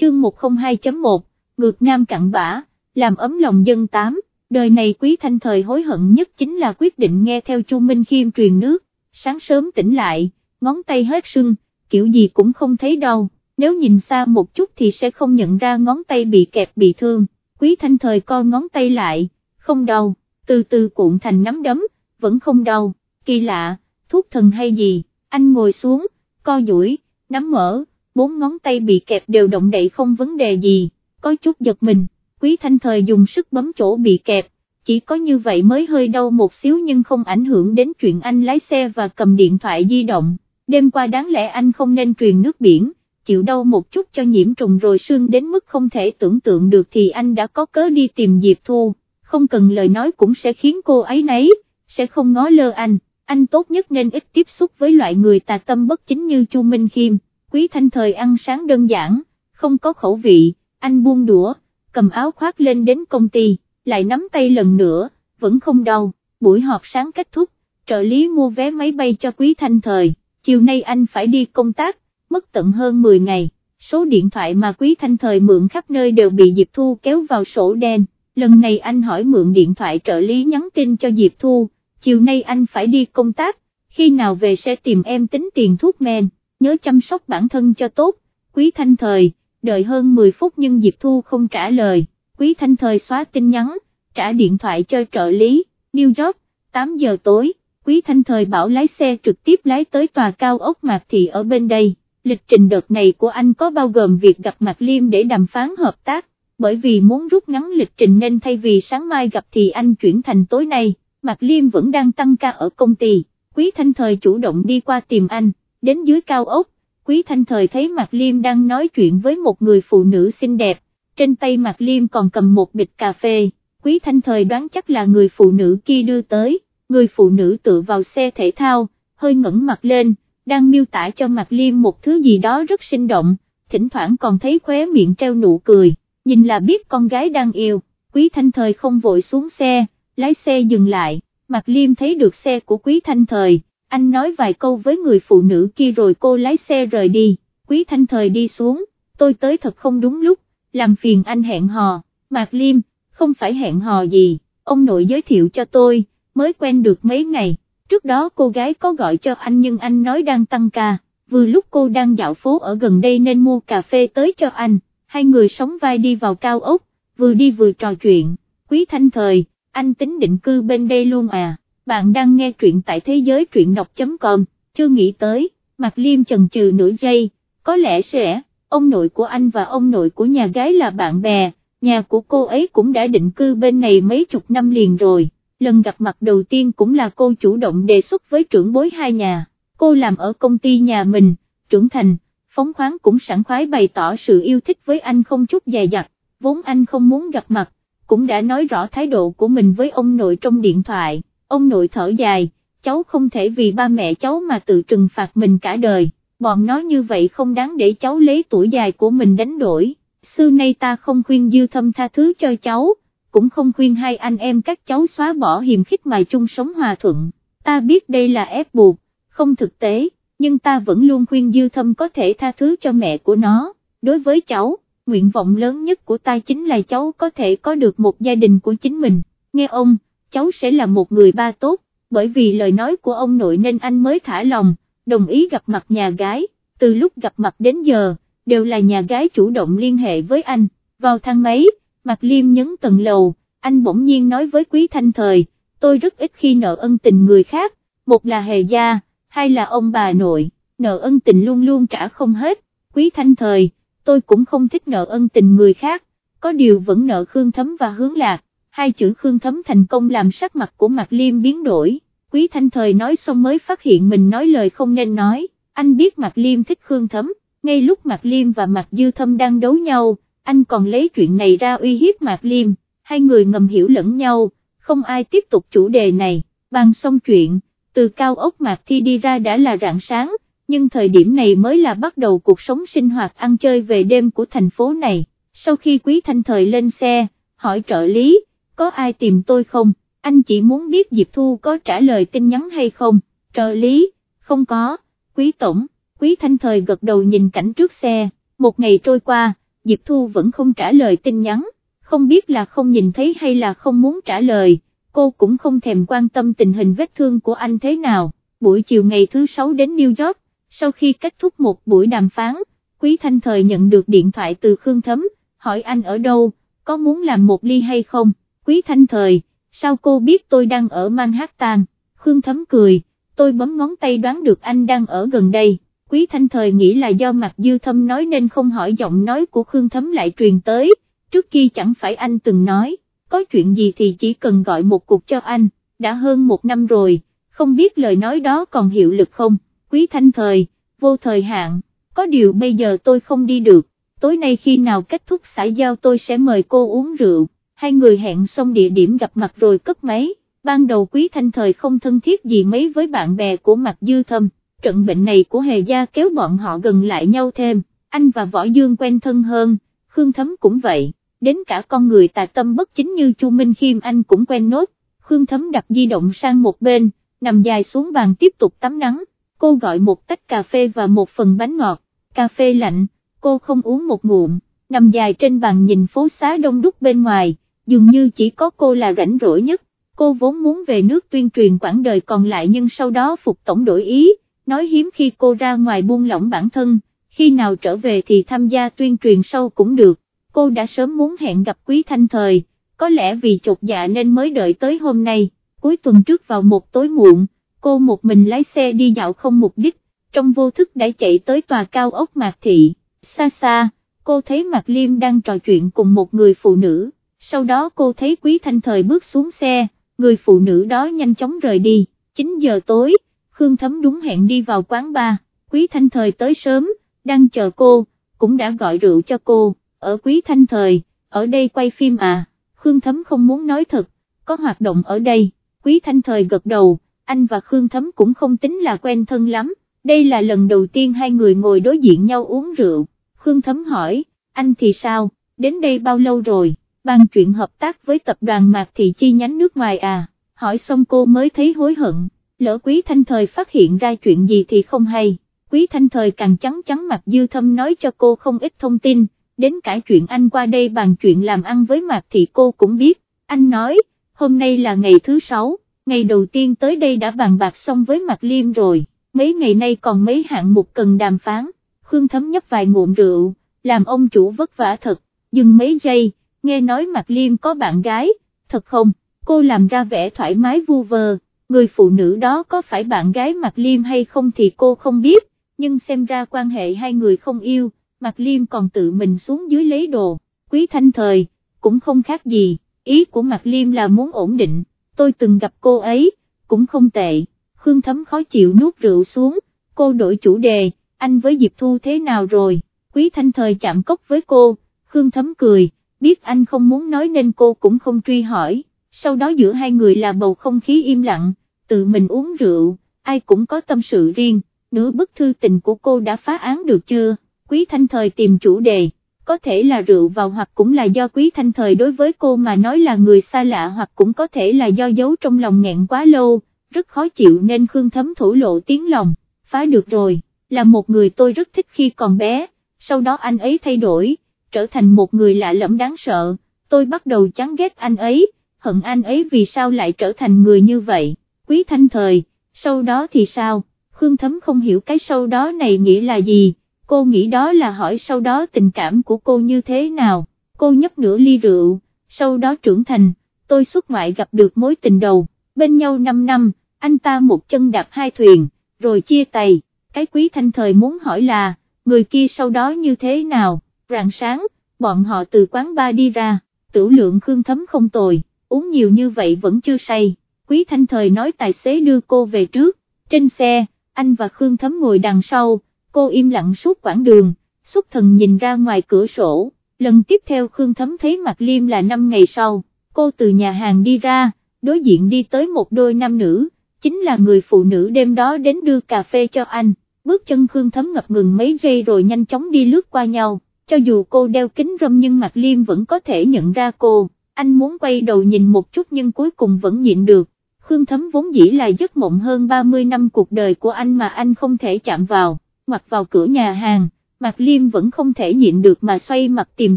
chương 102.1, ngược nam cặn bã, làm ấm lòng dân tám, đời này quý thanh thời hối hận nhất chính là quyết định nghe theo Chu Minh Khiêm truyền nước, sáng sớm tỉnh lại, ngón tay hết sưng, kiểu gì cũng không thấy đau, nếu nhìn xa một chút thì sẽ không nhận ra ngón tay bị kẹp bị thương, quý thanh thời co ngón tay lại, không đau, từ từ cuộn thành nắm đấm, vẫn không đau, kỳ lạ, thuốc thần hay gì, anh ngồi xuống, co duỗi, nắm mở, bốn ngón tay bị kẹp đều động đậy không vấn đề gì, có chút giật mình, quý thanh thời dùng sức bấm chỗ bị kẹp, chỉ có như vậy mới hơi đau một xíu nhưng không ảnh hưởng đến chuyện anh lái xe và cầm điện thoại di động, đêm qua đáng lẽ anh không nên truyền nước biển, chịu đau một chút cho nhiễm trùng rồi sương đến mức không thể tưởng tượng được thì anh đã có cớ đi tìm Diệp Thu, không cần lời nói cũng sẽ khiến cô ấy nấy, sẽ không ngó lơ anh, anh tốt nhất nên ít tiếp xúc với loại người tà tâm bất chính như Chu Minh Khiêm, quý thanh thời ăn sáng đơn giản, không có khẩu vị, anh buông đũa, cầm áo khoác lên đến công ty, lại nắm tay lần nữa, vẫn không đau, buổi họp sáng kết thúc, trợ lý mua vé máy bay cho quý thanh thời, chiều nay anh phải đi công tác, mất tận hơn 10 ngày, số điện thoại mà quý thanh thời mượn khắp nơi đều bị Diệp Thu kéo vào sổ đen, lần này anh hỏi mượn điện thoại trợ lý nhắn tin cho Diệp Thu, chiều nay anh phải đi công tác, khi nào về sẽ tìm em tính tiền thuốc men, nhớ chăm sóc bản thân cho tốt, quý thanh thời, đợi hơn 10 phút nhưng Diệp Thu không trả lời, quý thanh thời xóa tin nhắn, trả điện thoại cho trợ lý, New York, 8 giờ tối, quý thanh thời bảo lái xe trực tiếp lái tới tòa cao ốc Mạc Thị ở bên đây, lịch trình đợt này của anh có bao gồm việc gặp Mạc Liêm để đàm phán hợp tác, bởi vì muốn rút ngắn lịch trình nên thay vì sáng mai gặp thì anh chuyển thành tối nay, Mạc Liêm vẫn đang tăng ca ở công ty, quý thanh thời chủ động đi qua tìm anh, đến dưới cao ốc, quý thanh thời thấy Mạc Liêm đang nói chuyện với một người phụ nữ xinh đẹp, trên tay Mạc Liêm còn cầm một bịch cà phê, quý thanh thời đoán chắc là người phụ nữ kia đưa tới, người phụ nữ tự vào xe thể thao, hơi ngẩng mặt lên, đang miêu tả cho Mạc Liêm một thứ gì đó rất sinh động, thỉnh thoảng còn thấy khóe miệng treo nụ cười, nhìn là biết con gái đang yêu, quý thanh thời không vội xuống xe, lái xe dừng lại, Mạc Liêm thấy được xe của quý thanh thời, anh nói vài câu với người phụ nữ kia rồi cô lái xe rời đi, quý thanh thời đi xuống, tôi tới thật không đúng lúc, làm phiền anh hẹn hò, Mạc Liêm, không phải hẹn hò gì, ông nội giới thiệu cho tôi, mới quen được mấy ngày, trước đó cô gái có gọi cho anh nhưng anh nói đang tăng ca, vừa lúc cô đang dạo phố ở gần đây nên mua cà phê tới cho anh, hai người sống vai đi vào cao ốc, vừa đi vừa trò chuyện, quý thanh thời, anh tính định cư bên đây luôn à, bạn đang nghe truyện tại thế giới truyện đọc.com, chưa nghĩ tới, Mạc Liêm chần chừ nửa giây, có lẽ sẽ, ông nội của anh và ông nội của nhà gái là bạn bè, nhà của cô ấy cũng đã định cư bên này mấy chục năm liền rồi, lần gặp mặt đầu tiên cũng là cô chủ động đề xuất với trưởng bối hai nhà, cô làm ở công ty nhà mình, trưởng thành, phóng khoáng cũng sẵn khoái bày tỏ sự yêu thích với anh không chút dè dặt, vốn anh không muốn gặp mặt, cũng đã nói rõ thái độ của mình với ông nội trong điện thoại, ông nội thở dài, cháu không thể vì ba mẹ cháu mà tự trừng phạt mình cả đời, bọn nó như vậy không đáng để cháu lấy tuổi dài của mình đánh đổi, xưa nay ta không khuyên dư thâm tha thứ cho cháu, cũng không khuyên hai anh em các cháu xóa bỏ hiềm khích mà chung sống hòa thuận, ta biết đây là ép buộc, không thực tế, nhưng ta vẫn luôn khuyên dư thâm có thể tha thứ cho mẹ của nó, đối với cháu nguyện vọng lớn nhất của ta chính là cháu có thể có được một gia đình của chính mình, nghe ông, cháu sẽ là một người ba tốt, bởi vì lời nói của ông nội nên anh mới thả lòng, đồng ý gặp mặt nhà gái, từ lúc gặp mặt đến giờ, đều là nhà gái chủ động liên hệ với anh, vào thang máy, mặt liêm nhấn tầng lầu, anh bỗng nhiên nói với quý thanh thời, tôi rất ít khi nợ ân tình người khác, một là hề gia, hai là ông bà nội, nợ ân tình luôn luôn trả không hết, quý thanh thời, tôi cũng không thích nợ ân tình người khác, có điều vẫn nợ Khương Thấm và Hướng Lạc, hai chữ Khương Thấm thành công làm sắc mặt của Mạc Liêm biến đổi, Quý Thanh Thời nói xong mới phát hiện mình nói lời không nên nói, anh biết Mạc Liêm thích Khương Thấm, ngay lúc Mạc Liêm và Mạc Dư Thâm đang đấu nhau, anh còn lấy chuyện này ra uy hiếp Mạc Liêm, hai người ngầm hiểu lẫn nhau, không ai tiếp tục chủ đề này, bàn xong chuyện, từ cao ốc Mạc Thi đi ra đã là rạng sáng, nhưng thời điểm này mới là bắt đầu cuộc sống sinh hoạt ăn chơi về đêm của thành phố này, sau khi Quý Thanh Thời lên xe, hỏi trợ lý, có ai tìm tôi không, anh chỉ muốn biết Diệp Thu có trả lời tin nhắn hay không, trợ lý, không có, Quý Tổng, Quý Thanh Thời gật đầu nhìn cảnh trước xe, một ngày trôi qua, Diệp Thu vẫn không trả lời tin nhắn, không biết là không nhìn thấy hay là không muốn trả lời, cô cũng không thèm quan tâm tình hình vết thương của anh thế nào, buổi chiều ngày thứ sáu đến New York, sau khi kết thúc một buổi đàm phán, Quý Thanh Thời nhận được điện thoại từ Khương Thấm, hỏi anh ở đâu, có muốn làm một ly hay không, Quý Thanh Thời, sao cô biết tôi đang ở Manhattan, Khương Thấm cười, tôi bấm ngón tay đoán được anh đang ở gần đây. Quý Thanh Thời nghĩ là do mặt dư thâm nói nên không hỏi giọng nói của Khương Thấm lại truyền tới, trước kia chẳng phải anh từng nói, có chuyện gì thì chỉ cần gọi một cuộc cho anh, đã hơn một năm rồi, không biết lời nói đó còn hiệu lực không, Quý Thanh Thời, vô thời hạn, có điều bây giờ tôi không đi được, tối nay khi nào kết thúc xã giao tôi sẽ mời cô uống rượu, hai người hẹn xong địa điểm gặp mặt rồi cất máy, ban đầu Quý Thanh Thời không thân thiết gì mấy với bạn bè của mặt dư thâm trận bệnh này của Hề Gia kéo bọn họ gần lại nhau thêm, anh và Võ Dương quen thân hơn, Khương Thấm cũng vậy, đến cả con người tà tâm bất chính như Chu Minh Khiêm anh cũng quen nốt, Khương Thấm đặt di động sang một bên, nằm dài xuống bàn tiếp tục tắm nắng, cô gọi một tách cà phê và một phần bánh ngọt, cà phê lạnh, cô không uống một ngụm, nằm dài trên bàn nhìn phố xá đông đúc bên ngoài, dường như chỉ có cô là rảnh rỗi nhất, cô vốn muốn về nước tuyên truyền quãng đời còn lại nhưng sau đó phục tổng đổi ý nói hiếm khi cô ra ngoài buông lỏng bản thân, khi nào trở về thì tham gia tuyên truyền sâu cũng được, cô đã sớm muốn hẹn gặp Quý Thanh Thời, có lẽ vì chột dạ nên mới đợi tới hôm nay, cuối tuần trước vào một tối muộn, cô một mình lái xe đi dạo không mục đích, trong vô thức đã chạy tới tòa cao ốc Mạc Thị, xa xa, cô thấy Mạc Liêm đang trò chuyện cùng một người phụ nữ, sau đó cô thấy Quý Thanh Thời bước xuống xe, người phụ nữ đó nhanh chóng rời đi, 9 giờ tối, Khương Thấm đúng hẹn đi vào quán bar, Quý Thanh Thời tới sớm, đang chờ cô, cũng đã gọi rượu cho cô, ở Quý Thanh Thời, ở đây quay phim à, Khương Thấm không muốn nói thật, có hoạt động ở đây, Quý Thanh Thời gật đầu, anh và Khương Thấm cũng không tính là quen thân lắm, đây là lần đầu tiên hai người ngồi đối diện nhau uống rượu, Khương Thấm hỏi, anh thì sao, đến đây bao lâu rồi, bàn chuyện hợp tác với tập đoàn Mạc Thị chi nhánh nước ngoài à, hỏi xong cô mới thấy hối hận lỡ quý thanh thời phát hiện ra chuyện gì thì không hay, quý thanh thời càng trắng trắng mặt dư thâm nói cho cô không ít thông tin, đến cả chuyện anh qua đây bàn chuyện làm ăn với Mạc Thị cô cũng biết, anh nói, hôm nay là ngày thứ sáu, ngày đầu tiên tới đây đã bàn bạc xong với Mạc liêm rồi, mấy ngày nay còn mấy hạng mục cần đàm phán, Khương Thấm nhấp vài ngụm rượu, làm ông chủ vất vả thật, dừng mấy giây, nghe nói mặt liêm có bạn gái, thật không, cô làm ra vẻ thoải mái vu vơ. Người phụ nữ đó có phải bạn gái Mạc Liêm hay không thì cô không biết, nhưng xem ra quan hệ hai người không yêu, Mạc Liêm còn tự mình xuống dưới lấy đồ, quý thanh thời, cũng không khác gì, ý của Mạc Liêm là muốn ổn định, tôi từng gặp cô ấy, cũng không tệ, Khương Thấm khó chịu nuốt rượu xuống, cô đổi chủ đề, anh với Diệp Thu thế nào rồi, quý thanh thời chạm cốc với cô, Khương Thấm cười, biết anh không muốn nói nên cô cũng không truy hỏi. Sau đó giữa hai người là bầu không khí im lặng, tự mình uống rượu, ai cũng có tâm sự riêng, nửa bức thư tình của cô đã phá án được chưa, quý thanh thời tìm chủ đề, có thể là rượu vào hoặc cũng là do quý thanh thời đối với cô mà nói là người xa lạ hoặc cũng có thể là do giấu trong lòng nghẹn quá lâu, rất khó chịu nên Khương Thấm thổ lộ tiếng lòng, phá được rồi, là một người tôi rất thích khi còn bé, sau đó anh ấy thay đổi, trở thành một người lạ lẫm đáng sợ, tôi bắt đầu chán ghét anh ấy hận anh ấy vì sao lại trở thành người như vậy, quý thanh thời, sau đó thì sao, Khương Thấm không hiểu cái sau đó này nghĩa là gì, cô nghĩ đó là hỏi sau đó tình cảm của cô như thế nào, cô nhấp nửa ly rượu, sau đó trưởng thành, tôi xuất ngoại gặp được mối tình đầu, bên nhau 5 năm, anh ta một chân đạp hai thuyền, rồi chia tay, cái quý thanh thời muốn hỏi là, người kia sau đó như thế nào, rạng sáng, bọn họ từ quán ba đi ra, tử lượng Khương Thấm không tồi uống nhiều như vậy vẫn chưa say, Quý Thanh Thời nói tài xế đưa cô về trước, trên xe, anh và Khương Thấm ngồi đằng sau, cô im lặng suốt quãng đường, xuất thần nhìn ra ngoài cửa sổ, lần tiếp theo Khương Thấm thấy mặt Liêm là 5 ngày sau, cô từ nhà hàng đi ra, đối diện đi tới một đôi nam nữ, chính là người phụ nữ đêm đó đến đưa cà phê cho anh, bước chân Khương Thấm ngập ngừng mấy giây rồi nhanh chóng đi lướt qua nhau, cho dù cô đeo kính râm nhưng mặt Liêm vẫn có thể nhận ra cô. Anh muốn quay đầu nhìn một chút nhưng cuối cùng vẫn nhịn được, Khương Thấm vốn dĩ là giấc mộng hơn 30 năm cuộc đời của anh mà anh không thể chạm vào, ngoặt vào cửa nhà hàng, Mạc Liêm vẫn không thể nhịn được mà xoay mặt tìm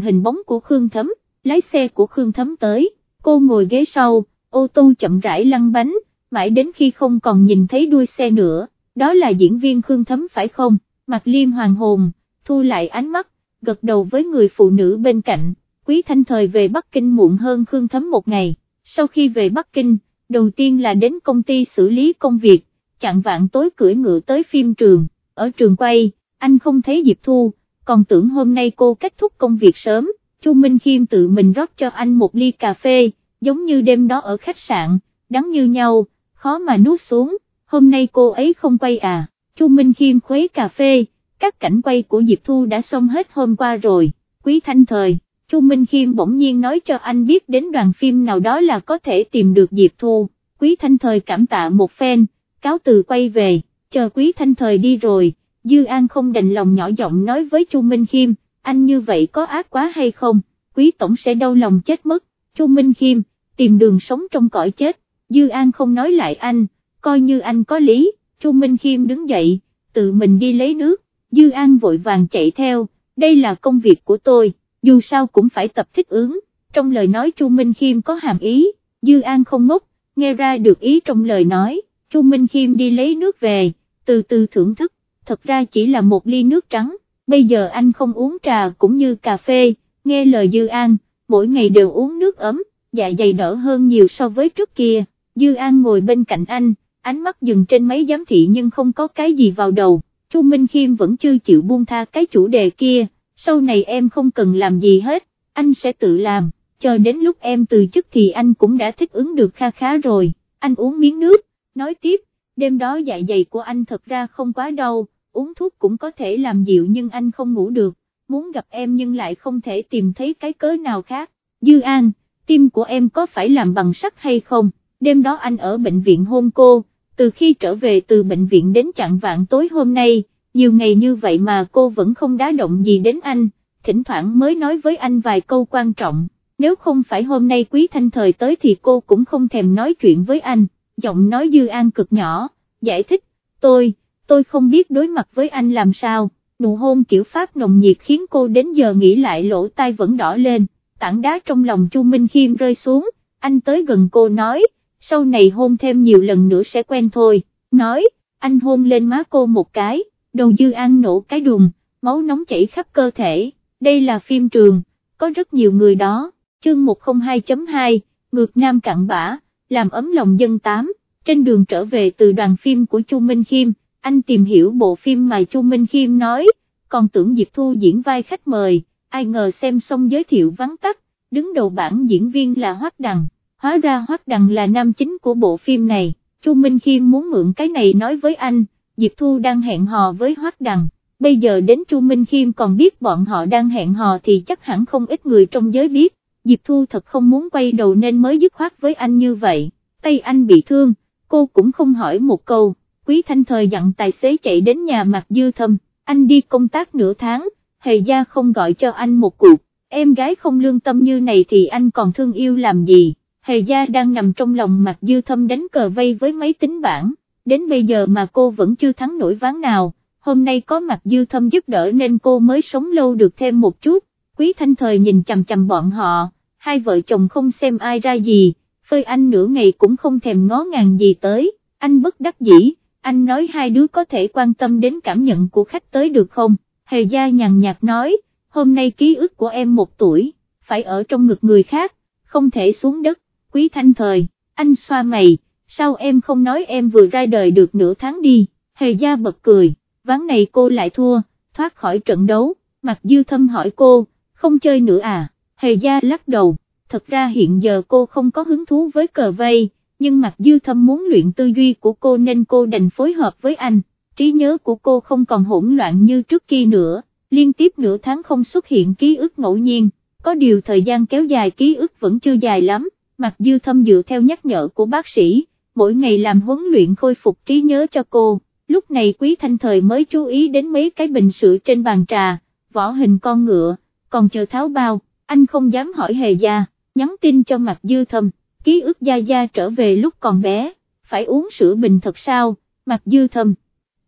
hình bóng của Khương Thấm, lái xe của Khương Thấm tới, cô ngồi ghế sau, ô tô chậm rãi lăn bánh, mãi đến khi không còn nhìn thấy đuôi xe nữa, đó là diễn viên Khương Thấm phải không, Mạc Liêm hoàng hồn, thu lại ánh mắt, gật đầu với người phụ nữ bên cạnh, Quý Thanh Thời về Bắc Kinh muộn hơn Khương Thấm một ngày, sau khi về Bắc Kinh, đầu tiên là đến công ty xử lý công việc, chặn vạn tối cưỡi ngựa tới phim trường, ở trường quay, anh không thấy Diệp Thu, còn tưởng hôm nay cô kết thúc công việc sớm, Chu Minh Khiêm tự mình rót cho anh một ly cà phê, giống như đêm đó ở khách sạn, đắng như nhau, khó mà nuốt xuống, hôm nay cô ấy không quay à, Chu Minh Khiêm khuấy cà phê, các cảnh quay của Diệp Thu đã xong hết hôm qua rồi, quý thanh thời. Chu Minh Khiêm bỗng nhiên nói cho anh biết đến đoàn phim nào đó là có thể tìm được Diệp Thu, Quý Thanh Thời cảm tạ một phen, cáo từ quay về, chờ Quý Thanh Thời đi rồi, Dư An không đành lòng nhỏ giọng nói với Chu Minh Khiêm, anh như vậy có ác quá hay không, Quý Tổng sẽ đau lòng chết mất, Chu Minh Khiêm, tìm đường sống trong cõi chết, Dư An không nói lại anh, coi như anh có lý, Chu Minh Khiêm đứng dậy, tự mình đi lấy nước, Dư An vội vàng chạy theo, đây là công việc của tôi dù sao cũng phải tập thích ứng, trong lời nói Chu Minh Khiêm có hàm ý, Dư An không ngốc, nghe ra được ý trong lời nói, Chu Minh Khiêm đi lấy nước về, từ từ thưởng thức, thật ra chỉ là một ly nước trắng, bây giờ anh không uống trà cũng như cà phê, nghe lời Dư An, mỗi ngày đều uống nước ấm, dạ dày đỡ hơn nhiều so với trước kia, Dư An ngồi bên cạnh anh, ánh mắt dừng trên mấy giám thị nhưng không có cái gì vào đầu, Chu Minh Khiêm vẫn chưa chịu buông tha cái chủ đề kia sau này em không cần làm gì hết, anh sẽ tự làm, chờ đến lúc em từ chức thì anh cũng đã thích ứng được kha khá rồi, anh uống miếng nước, nói tiếp, đêm đó dạ dày của anh thật ra không quá đau, uống thuốc cũng có thể làm dịu nhưng anh không ngủ được, muốn gặp em nhưng lại không thể tìm thấy cái cớ nào khác, Dư An, tim của em có phải làm bằng sắt hay không, đêm đó anh ở bệnh viện hôn cô, từ khi trở về từ bệnh viện đến chặn vạn tối hôm nay, nhiều ngày như vậy mà cô vẫn không đá động gì đến anh, thỉnh thoảng mới nói với anh vài câu quan trọng, nếu không phải hôm nay quý thanh thời tới thì cô cũng không thèm nói chuyện với anh, giọng nói dư an cực nhỏ, giải thích, tôi, tôi không biết đối mặt với anh làm sao, nụ hôn kiểu pháp nồng nhiệt khiến cô đến giờ nghĩ lại lỗ tai vẫn đỏ lên, tảng đá trong lòng Chu Minh Khiêm rơi xuống, anh tới gần cô nói, sau này hôn thêm nhiều lần nữa sẽ quen thôi, nói, anh hôn lên má cô một cái đầu dư an nổ cái đùm, máu nóng chảy khắp cơ thể, đây là phim trường, có rất nhiều người đó, chương 102.2, ngược nam cặn bã, làm ấm lòng dân tám, trên đường trở về từ đoàn phim của Chu Minh Khiêm, anh tìm hiểu bộ phim mà Chu Minh Khiêm nói, còn tưởng Diệp Thu diễn vai khách mời, ai ngờ xem xong giới thiệu vắng tắt, đứng đầu bảng diễn viên là Hoắc Đằng, hóa ra Hoắc Đằng là nam chính của bộ phim này, Chu Minh Khiêm muốn mượn cái này nói với anh, Diệp Thu đang hẹn hò với Hoắc Đằng, bây giờ đến Chu Minh Khiêm còn biết bọn họ đang hẹn hò thì chắc hẳn không ít người trong giới biết, Diệp Thu thật không muốn quay đầu nên mới dứt khoát với anh như vậy, tay anh bị thương, cô cũng không hỏi một câu, Quý Thanh Thời dặn tài xế chạy đến nhà Mạc Dư Thâm, anh đi công tác nửa tháng, hề gia không gọi cho anh một cuộc, em gái không lương tâm như này thì anh còn thương yêu làm gì, hề gia đang nằm trong lòng mặt Dư Thâm đánh cờ vây với máy tính bảng. Đến bây giờ mà cô vẫn chưa thắng nổi ván nào, hôm nay có mặt dư thâm giúp đỡ nên cô mới sống lâu được thêm một chút, quý thanh thời nhìn chằm chằm bọn họ, hai vợ chồng không xem ai ra gì, phơi anh nửa ngày cũng không thèm ngó ngàng gì tới, anh bất đắc dĩ, anh nói hai đứa có thể quan tâm đến cảm nhận của khách tới được không, hề gia nhàn nhạt nói, hôm nay ký ức của em một tuổi, phải ở trong ngực người khác, không thể xuống đất, quý thanh thời, anh xoa mày, sao em không nói em vừa ra đời được nửa tháng đi, hề gia bật cười, ván này cô lại thua, thoát khỏi trận đấu, mặt dư thâm hỏi cô, không chơi nữa à, hề gia lắc đầu, thật ra hiện giờ cô không có hứng thú với cờ vây, nhưng mặt dư thâm muốn luyện tư duy của cô nên cô đành phối hợp với anh, trí nhớ của cô không còn hỗn loạn như trước kia nữa, liên tiếp nửa tháng không xuất hiện ký ức ngẫu nhiên, có điều thời gian kéo dài ký ức vẫn chưa dài lắm, Mặc dư thâm dựa theo nhắc nhở của bác sĩ mỗi ngày làm huấn luyện khôi phục trí nhớ cho cô, lúc này Quý Thanh Thời mới chú ý đến mấy cái bình sữa trên bàn trà, vỏ hình con ngựa, còn chờ tháo bao, anh không dám hỏi hề gia, nhắn tin cho Mặc dư thâm, ký ức gia gia trở về lúc còn bé, phải uống sữa bình thật sao, Mặc dư thâm.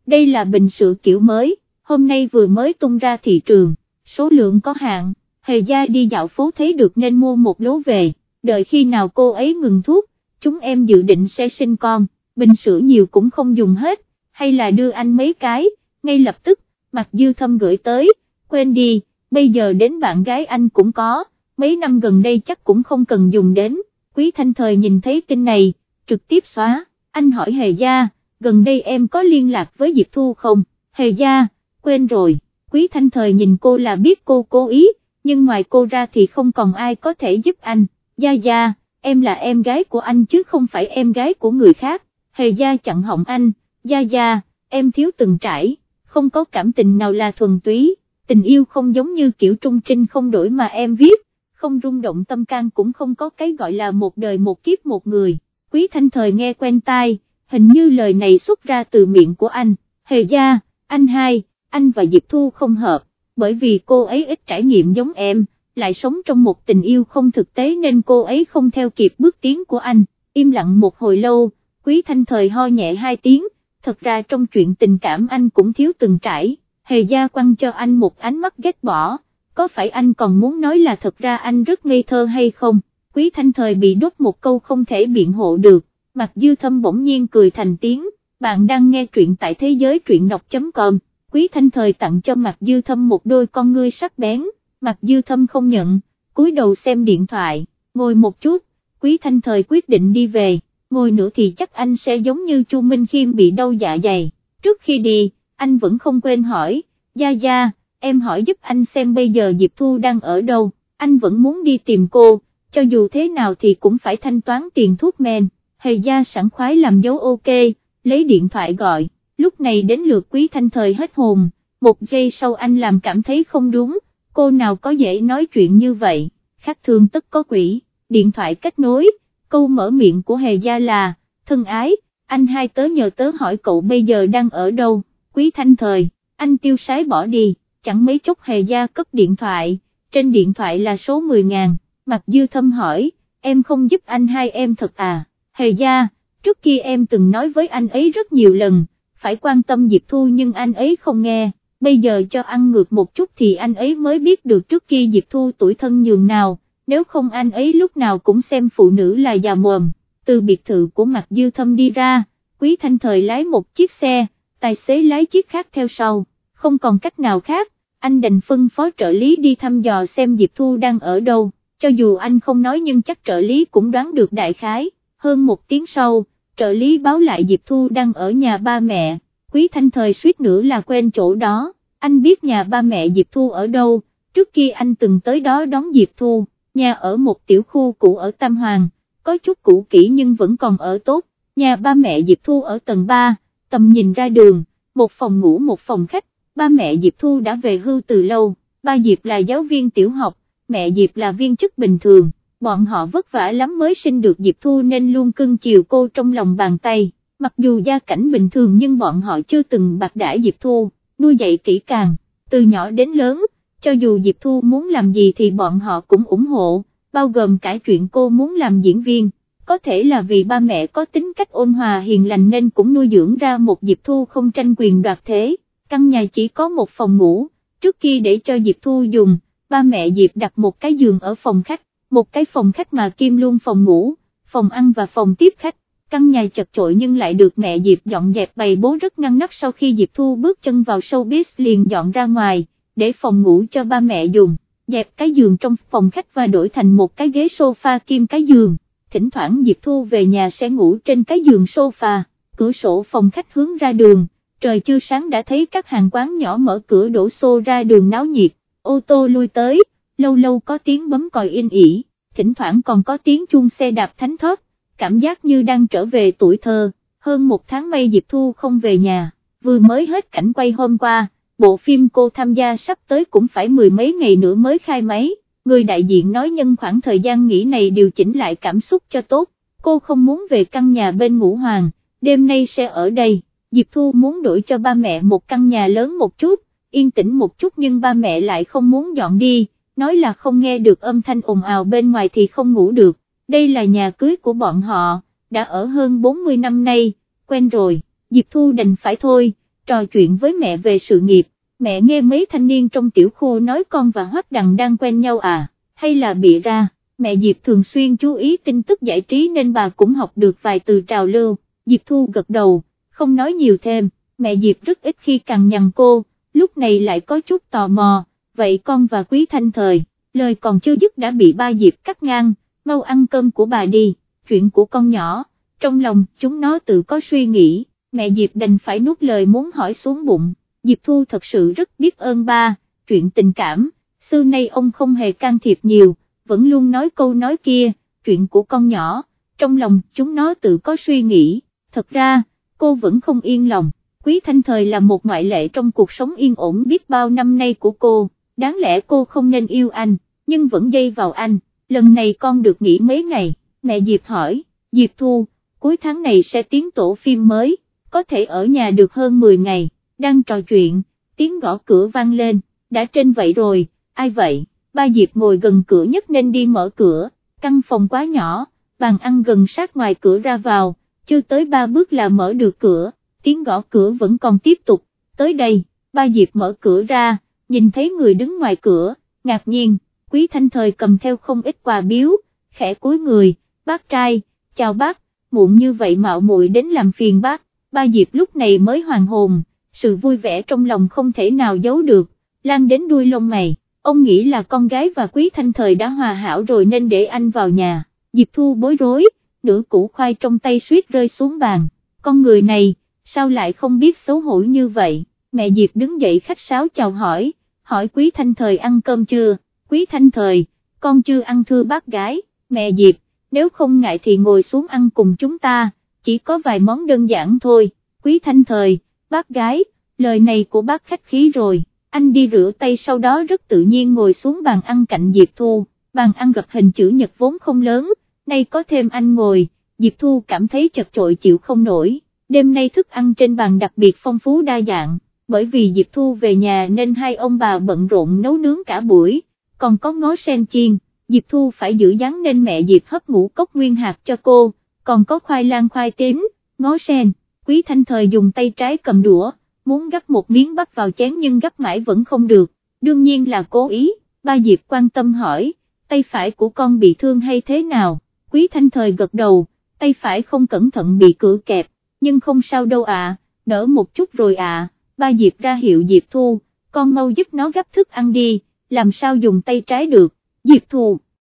Đây là bình sữa kiểu mới, hôm nay vừa mới tung ra thị trường, số lượng có hạn, hề gia đi dạo phố thấy được nên mua một lố về, đợi khi nào cô ấy ngừng thuốc, chúng em dự định sẽ sinh con, bình sữa nhiều cũng không dùng hết, hay là đưa anh mấy cái, ngay lập tức, mặt dư thâm gửi tới, quên đi, bây giờ đến bạn gái anh cũng có, mấy năm gần đây chắc cũng không cần dùng đến, quý thanh thời nhìn thấy tin này, trực tiếp xóa, anh hỏi hề gia, gần đây em có liên lạc với Diệp Thu không, hề gia, quên rồi, quý thanh thời nhìn cô là biết cô cố ý, nhưng ngoài cô ra thì không còn ai có thể giúp anh, gia gia, em là em gái của anh chứ không phải em gái của người khác, hề gia chặn họng anh, gia gia, em thiếu từng trải, không có cảm tình nào là thuần túy, tình yêu không giống như kiểu trung trinh không đổi mà em viết, không rung động tâm can cũng không có cái gọi là một đời một kiếp một người, quý thanh thời nghe quen tai, hình như lời này xuất ra từ miệng của anh, hề gia, anh hai, anh và Diệp Thu không hợp, bởi vì cô ấy ít trải nghiệm giống em, lại sống trong một tình yêu không thực tế nên cô ấy không theo kịp bước tiến của anh, im lặng một hồi lâu, quý thanh thời ho nhẹ hai tiếng, thật ra trong chuyện tình cảm anh cũng thiếu từng trải, hề gia quăng cho anh một ánh mắt ghét bỏ, có phải anh còn muốn nói là thật ra anh rất ngây thơ hay không, quý thanh thời bị đốt một câu không thể biện hộ được, mặt dư thâm bỗng nhiên cười thành tiếng, bạn đang nghe truyện tại thế giới truyện đọc.com, quý thanh thời tặng cho mặt dư thâm một đôi con ngươi sắc bén, mặt dư thâm không nhận, cúi đầu xem điện thoại, ngồi một chút, quý thanh thời quyết định đi về, ngồi nữa thì chắc anh sẽ giống như Chu Minh Khiêm bị đau dạ dày, trước khi đi, anh vẫn không quên hỏi, Gia Gia, em hỏi giúp anh xem bây giờ Diệp Thu đang ở đâu, anh vẫn muốn đi tìm cô, cho dù thế nào thì cũng phải thanh toán tiền thuốc men, hề gia sẵn khoái làm dấu ok, lấy điện thoại gọi, lúc này đến lượt quý thanh thời hết hồn, một giây sau anh làm cảm thấy không đúng, cô nào có dễ nói chuyện như vậy, khác thường tất có quỷ, điện thoại kết nối, câu mở miệng của hề gia là, thân ái, anh hai tớ nhờ tớ hỏi cậu bây giờ đang ở đâu, quý thanh thời, anh tiêu sái bỏ đi, chẳng mấy chốc hề gia cấp điện thoại, trên điện thoại là số 10.000, mặt dư thâm hỏi, em không giúp anh hai em thật à, hề gia, trước kia em từng nói với anh ấy rất nhiều lần, phải quan tâm Diệp Thu nhưng anh ấy không nghe, bây giờ cho ăn ngược một chút thì anh ấy mới biết được trước kia Diệp Thu tuổi thân nhường nào, nếu không anh ấy lúc nào cũng xem phụ nữ là già mồm, từ biệt thự của Mạc dư thâm đi ra, quý thanh thời lái một chiếc xe, tài xế lái chiếc khác theo sau, không còn cách nào khác, anh đành phân phó trợ lý đi thăm dò xem Diệp Thu đang ở đâu, cho dù anh không nói nhưng chắc trợ lý cũng đoán được đại khái, hơn một tiếng sau, trợ lý báo lại Diệp Thu đang ở nhà ba mẹ, quý thanh thời suýt nữa là quên chỗ đó, anh biết nhà ba mẹ Diệp Thu ở đâu, trước kia anh từng tới đó đón Diệp Thu, nhà ở một tiểu khu cũ ở Tam Hoàng, có chút cũ kỹ nhưng vẫn còn ở tốt, nhà ba mẹ Diệp Thu ở tầng 3, tầm nhìn ra đường, một phòng ngủ một phòng khách, ba mẹ Diệp Thu đã về hưu từ lâu, ba Diệp là giáo viên tiểu học, mẹ Diệp là viên chức bình thường, bọn họ vất vả lắm mới sinh được Diệp Thu nên luôn cưng chiều cô trong lòng bàn tay, mặc dù gia cảnh bình thường nhưng bọn họ chưa từng bạc đãi Diệp Thu, nuôi dạy kỹ càng, từ nhỏ đến lớn, cho dù Diệp Thu muốn làm gì thì bọn họ cũng ủng hộ, bao gồm cả chuyện cô muốn làm diễn viên, có thể là vì ba mẹ có tính cách ôn hòa hiền lành nên cũng nuôi dưỡng ra một Diệp Thu không tranh quyền đoạt thế, căn nhà chỉ có một phòng ngủ, trước khi để cho Diệp Thu dùng, ba mẹ Diệp đặt một cái giường ở phòng khách, một cái phòng khách mà Kim luôn phòng ngủ, phòng ăn và phòng tiếp khách, căn nhà chật chội nhưng lại được mẹ Diệp dọn dẹp bày bố rất ngăn nắp sau khi Diệp Thu bước chân vào showbiz liền dọn ra ngoài, để phòng ngủ cho ba mẹ dùng, dẹp cái giường trong phòng khách và đổi thành một cái ghế sofa kim cái giường, thỉnh thoảng Diệp Thu về nhà sẽ ngủ trên cái giường sofa, cửa sổ phòng khách hướng ra đường, trời chưa sáng đã thấy các hàng quán nhỏ mở cửa đổ xô ra đường náo nhiệt, ô tô lui tới, lâu lâu có tiếng bấm còi yên ỉ, thỉnh thoảng còn có tiếng chuông xe đạp thánh thót, cảm giác như đang trở về tuổi thơ, hơn một tháng mây Diệp Thu không về nhà, vừa mới hết cảnh quay hôm qua, bộ phim cô tham gia sắp tới cũng phải mười mấy ngày nữa mới khai máy, người đại diện nói nhân khoảng thời gian nghỉ này điều chỉnh lại cảm xúc cho tốt, cô không muốn về căn nhà bên ngũ hoàng, đêm nay sẽ ở đây, Diệp Thu muốn đổi cho ba mẹ một căn nhà lớn một chút, yên tĩnh một chút nhưng ba mẹ lại không muốn dọn đi, nói là không nghe được âm thanh ồn ào bên ngoài thì không ngủ được, đây là nhà cưới của bọn họ, đã ở hơn 40 năm nay, quen rồi, Diệp Thu đành phải thôi, trò chuyện với mẹ về sự nghiệp, mẹ nghe mấy thanh niên trong tiểu khu nói con và Hoắc Đằng đang quen nhau à, hay là bị ra, mẹ Diệp thường xuyên chú ý tin tức giải trí nên bà cũng học được vài từ trào lưu, Diệp Thu gật đầu, không nói nhiều thêm, mẹ Diệp rất ít khi cằn nhằn cô, lúc này lại có chút tò mò, vậy con và Quý Thanh Thời, lời còn chưa dứt đã bị ba Diệp cắt ngang, mau ăn cơm của bà đi, chuyện của con nhỏ, trong lòng chúng nó tự có suy nghĩ, mẹ Diệp đành phải nuốt lời muốn hỏi xuống bụng, Diệp Thu thật sự rất biết ơn ba, chuyện tình cảm, xưa nay ông không hề can thiệp nhiều, vẫn luôn nói câu nói kia, chuyện của con nhỏ, trong lòng chúng nó tự có suy nghĩ, thật ra, cô vẫn không yên lòng, Quý Thanh Thời là một ngoại lệ trong cuộc sống yên ổn biết bao năm nay của cô, đáng lẽ cô không nên yêu anh, nhưng vẫn dây vào anh, lần này con được nghỉ mấy ngày, mẹ Diệp hỏi, Diệp Thu, cuối tháng này sẽ tiến tổ phim mới, có thể ở nhà được hơn 10 ngày, đang trò chuyện, tiếng gõ cửa vang lên, đã trên vậy rồi, ai vậy, ba Diệp ngồi gần cửa nhất nên đi mở cửa, căn phòng quá nhỏ, bàn ăn gần sát ngoài cửa ra vào, chưa tới ba bước là mở được cửa, tiếng gõ cửa vẫn còn tiếp tục, tới đây, ba Diệp mở cửa ra, nhìn thấy người đứng ngoài cửa, ngạc nhiên, quý thanh thời cầm theo không ít quà biếu, khẽ cúi người, bác trai, chào bác, muộn như vậy mạo muội đến làm phiền bác, ba Diệp lúc này mới hoàn hồn, sự vui vẻ trong lòng không thể nào giấu được, lan đến đuôi lông mày, ông nghĩ là con gái và quý thanh thời đã hòa hảo rồi nên để anh vào nhà, Diệp Thu bối rối, nửa củ khoai trong tay suýt rơi xuống bàn, con người này, sao lại không biết xấu hổ như vậy, mẹ Diệp đứng dậy khách sáo chào hỏi, hỏi quý thanh thời ăn cơm chưa, quý thanh thời, con chưa ăn thưa bác gái, mẹ Diệp, nếu không ngại thì ngồi xuống ăn cùng chúng ta, chỉ có vài món đơn giản thôi, quý thanh thời, bác gái, lời này của bác khách khí rồi, anh đi rửa tay sau đó rất tự nhiên ngồi xuống bàn ăn cạnh Diệp Thu, bàn ăn gặp hình chữ nhật vốn không lớn, nay có thêm anh ngồi, Diệp Thu cảm thấy chật chội chịu không nổi, đêm nay thức ăn trên bàn đặc biệt phong phú đa dạng, bởi vì Diệp Thu về nhà nên hai ông bà bận rộn nấu nướng cả buổi, còn có ngó sen chiên, Diệp Thu phải giữ dáng nên mẹ Diệp hấp ngũ cốc nguyên hạt cho cô, còn có khoai lang khoai tím, ngó sen, quý thanh thời dùng tay trái cầm đũa, muốn gắp một miếng bắt vào chén nhưng gắp mãi vẫn không được, đương nhiên là cố ý, ba Diệp quan tâm hỏi, tay phải của con bị thương hay thế nào, quý thanh thời gật đầu, tay phải không cẩn thận bị cửa kẹp, nhưng không sao đâu ạ, đỡ một chút rồi ạ, ba Diệp ra hiệu Diệp Thu, con mau giúp nó gấp thức ăn đi, làm sao dùng tay trái được, Diệp thù.